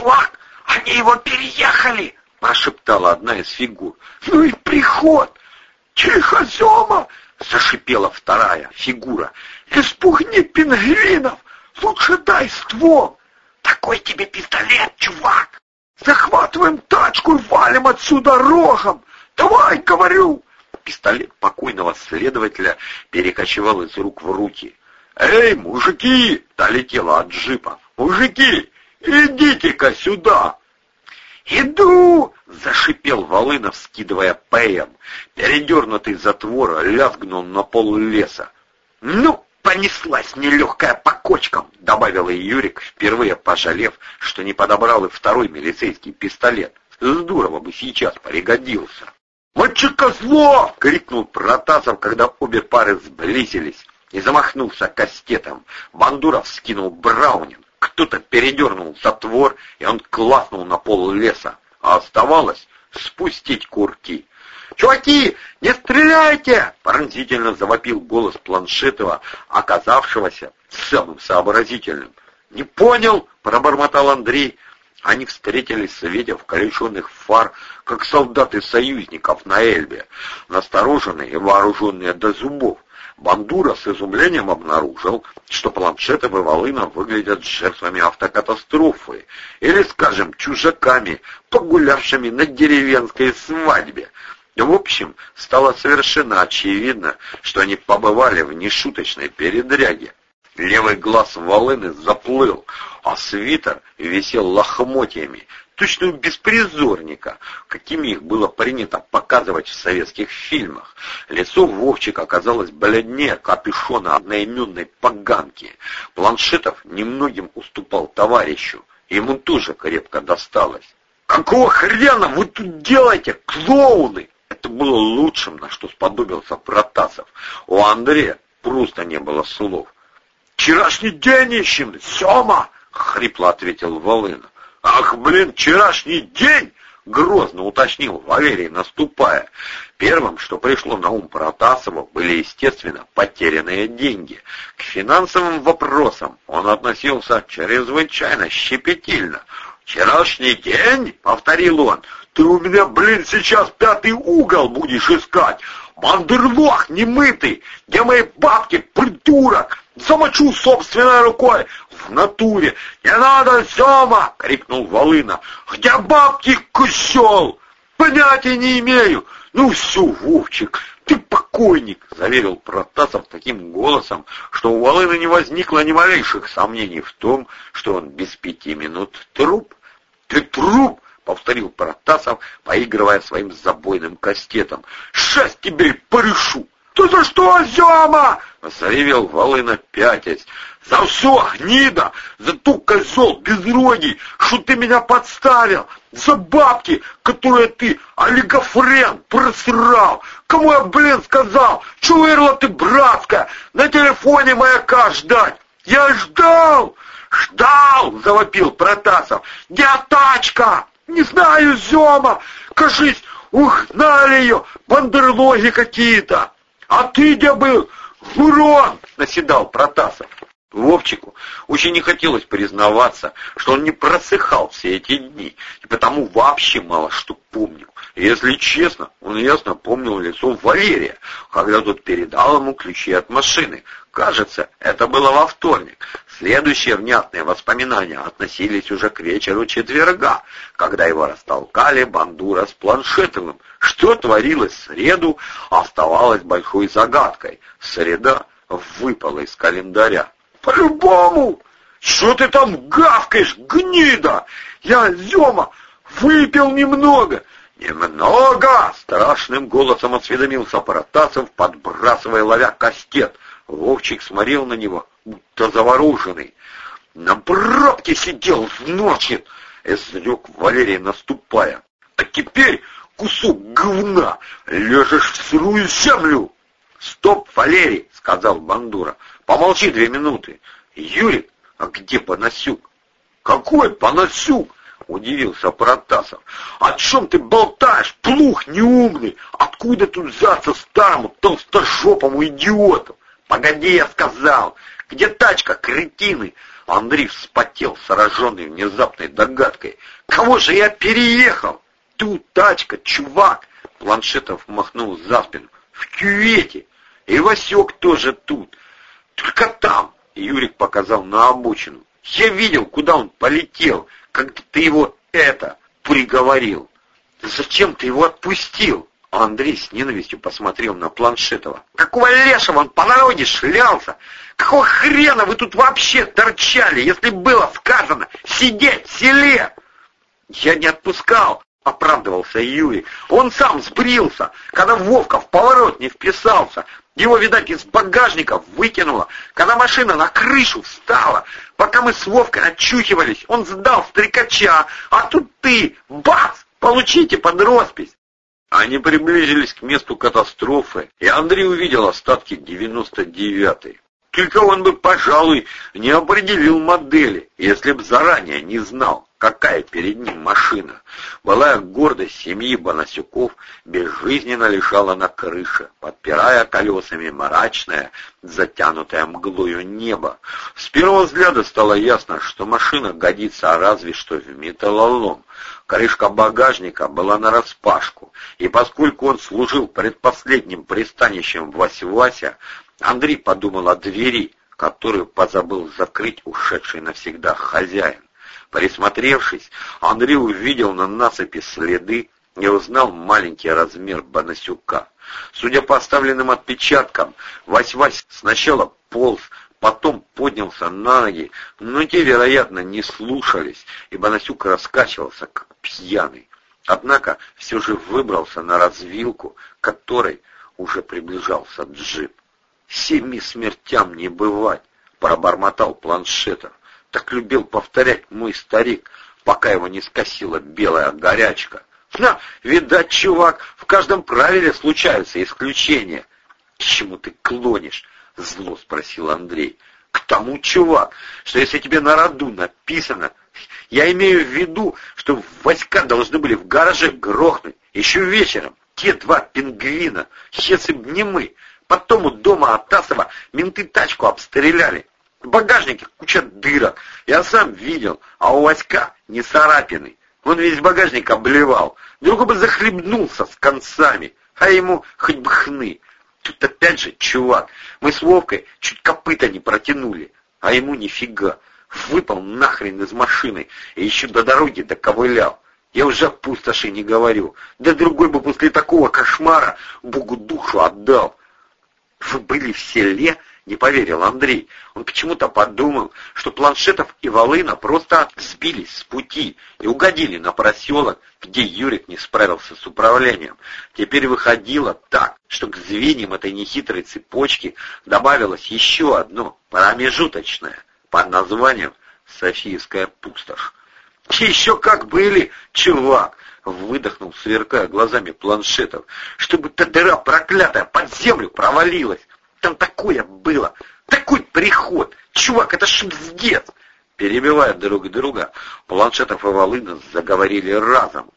чувак, они его переехали!» — прошептала одна из фигур. «Ну и приход! Тихо, Зема!» — зашипела вторая фигура. «Испугни пингвинов! Лучше дай ствол!» «Такой тебе пистолет, чувак!» «Захватываем тачку и валим отсюда рогом! Давай, говорю!» Пистолет покойного следователя перекочевал из рук в руки. «Эй, мужики!» — долетело от джипа. «Мужики, идите-ка сюда!» «Иду!» — зашипел Волынов, скидывая ПМ. Передернутый затвор лязгнул на пол леса. «Ну, понеслась нелегкая по кочкам!» — добавил Юрик, впервые пожалев, что не подобрал и второй милицейский пистолет. Здорово бы сейчас пригодился. «Мочекозло!» — крикнул Протасов, когда обе пары сблизились и замахнулся кастетом. Бандуров скинул Браунин. Кто-то передернул затвор, и он класнул на пол леса. А оставалось спустить курки. «Чуваки, не стреляйте!» — пронзительно завопил голос Планшетова, оказавшегося самым сообразительным. «Не понял!» — пробормотал Андрей. Они встретились в свете включенных фар, как солдаты союзников на Эльбе, настороженные и вооруженные до зубов. Бандура с изумлением обнаружил, что планшеты Волына выглядят жертвами автокатастрофы или, скажем, чужаками, погулявшими на деревенской свадьбе. В общем, стало совершенно очевидно, что они побывали в нешуточной передряге. Левый глаз Волыны заплыл, а свитер висел лохмотьями, точно у беспризорника, какими их было принято показывать в советских фильмах. Лицо Вовчика оказалось бледнее капюшона одноименной поганки. Планшетов немногим уступал товарищу, ему тоже крепко досталось. «Какого хрена вы тут делаете, клоуны?» Это было лучшим, на что сподобился Протасов. У Андрея просто не было слов. «Вчерашний день ищем, Сема!» — хрипло ответил Волына. «Ах, блин, вчерашний день!» — грозно уточнил Валерий, наступая. Первым, что пришло на ум Протасову, были, естественно, потерянные деньги. К финансовым вопросам он относился чрезвычайно щепетильно. «Вчерашний день?» — повторил он. «Ты у меня, блин, сейчас пятый угол будешь искать! Мандерлох немытый! Где мои бабки, придурок? Замочу собственной рукой! В натуре. «Не надо, Сема!» — крикнул Волына. «Где бабки, кусел?» «Понятия не имею!» «Ну все, Вовчик, ты покойник!» — заверил Протасов таким голосом, что у Волына не возникло ни малейших сомнений в том, что он без пяти минут труп. «Ты труп!» — повторил Протасов, поигрывая своим забойным кастетом. «Шесть тебе порешу!» «Ты за что, Зема?» — заревел Волына пятясь. «За все, гнида! За ту козел безрогий, что ты меня подставил! За бабки, которые ты, олигофрен, просрал! Кому я, блин, сказал? Чуэрла ты, братская, на телефоне маяка ждать! Я ждал! Ждал!» — завопил Протасов. «Где тачка?» «Не знаю, Зема! Кажись, угнали ее, бандерлоги какие-то!» «А ты где был? Урон!» — наседал Протасов. Вовчику очень не хотелось признаваться, что он не просыхал все эти дни, и потому вообще мало что помнил. если честно, он ясно помнил лицо Валерия, когда тот передал ему ключи от машины. Кажется, это было во вторник. Следующие внятные воспоминания относились уже к вечеру четверга, когда его растолкали Бандура с Планшетовым. Что творилось в среду, оставалось большой загадкой. Среда выпала из календаря. «По-любому! Что ты там гавкаешь, гнида? Я, Зема, выпил немного!» «Немного!» — страшным голосом осведомился Паратасов, подбрасывая ловя кастет. Вовчик смотрел на него, будто завороженный. «На пробке сидел, значит!» — изрек Валерий, наступая. «А теперь, кусок говна, лежишь в сырую землю!» «Стоп, Валерий!» — сказал Бандура. «Помолчи две минуты. Юрик, а где Панасюк?» «Какой Панасюк?» — удивился Протасов. «О чем ты болтаешь, плух неумный? Откуда тут взяться старому толстожопому идиоту?» «Погоди, я сказал!» — Где тачка, кретины? Андрей вспотел, сраженный внезапной догадкой. Кого же я переехал? Тут тачка, чувак! Планшетов махнул за спину. В кювете. И Васек тоже тут. Только там. Юрик показал на обочину. Я видел, куда он полетел, когда ты его это приговорил. Зачем ты его отпустил? Андрей с ненавистью посмотрел на Планшетова. «Какого лешего он по дороге шлялся? Какого хрена вы тут вообще торчали, если было сказано сидеть в селе?» «Я не отпускал», — оправдывался Юрий. «Он сам сбрился, когда Вовка в поворот не вписался. Его, видать, из багажника выкинуло. Когда машина на крышу встала, пока мы с Вовкой очухивались, он сдал стрекача, а тут ты, бац, получите под роспись. Они приблизились к месту катастрофы, и Андрей увидел остатки 99-й. Только он бы, пожалуй, не определил модели, если б заранее не знал, какая перед ним машина. Былая гордость семьи Бонасюков безжизненно лежала на крыше, подпирая колесами мрачное, затянутое мглою небо. С первого взгляда стало ясно, что машина годится разве что в металлолом. Крышка багажника была нараспашку, и поскольку он служил предпоследним пристанищем Вася-Вася, Андрей подумал о двери, которую позабыл закрыть ушедший навсегда хозяин. Присмотревшись, Андрей увидел на насыпи следы и узнал маленький размер Бонасюка. Судя по оставленным отпечаткам, Вась-Вась сначала полз, потом поднялся на ноги, но те, вероятно, не слушались, и Бонасюк раскачивался, как пьяный. Однако все же выбрался на развилку, которой уже приближался джип. «Семи смертям не бывать», — пробормотал планшетов. Так любил повторять мой старик, пока его не скосила белая горячка. На, видать, чувак, в каждом правиле случаются исключения. К чему ты клонишь? Зло спросил Андрей. К тому, чувак, что если тебе на роду написано, я имею в виду, что войска должны были в гараже грохнуть еще вечером. Те два пингвина, если б не мы. Потом у дома Атасова менты тачку обстреляли. В багажнике куча дырок. Я сам видел, а у Васька не царапины. Он весь багажник обливал. Друг бы захлебнулся с концами, а ему хоть бы хны. Тут опять же, чувак, мы с Вовкой чуть копыта не протянули, а ему нифига. Выпал нахрен из машины и еще до дороги доковылял. Я уже о пустоши не говорю. Да другой бы после такого кошмара Богу душу отдал. Вы были в селе? Не поверил Андрей. Он почему-то подумал, что Планшетов и Волына просто сбились с пути и угодили на проселок, где Юрик не справился с управлением. Теперь выходило так, что к звеньям этой нехитрой цепочки добавилось еще одно, промежуточное, под названием «Софийская пустошь». «Еще как были, чувак!» — выдохнул, сверкая глазами планшетов. «Чтобы та дыра проклятая под землю провалилась! Там такое было, такой приход. Чувак, это ж пиздец. Перебивая друг друга, Планшетов и Волына заговорили разом.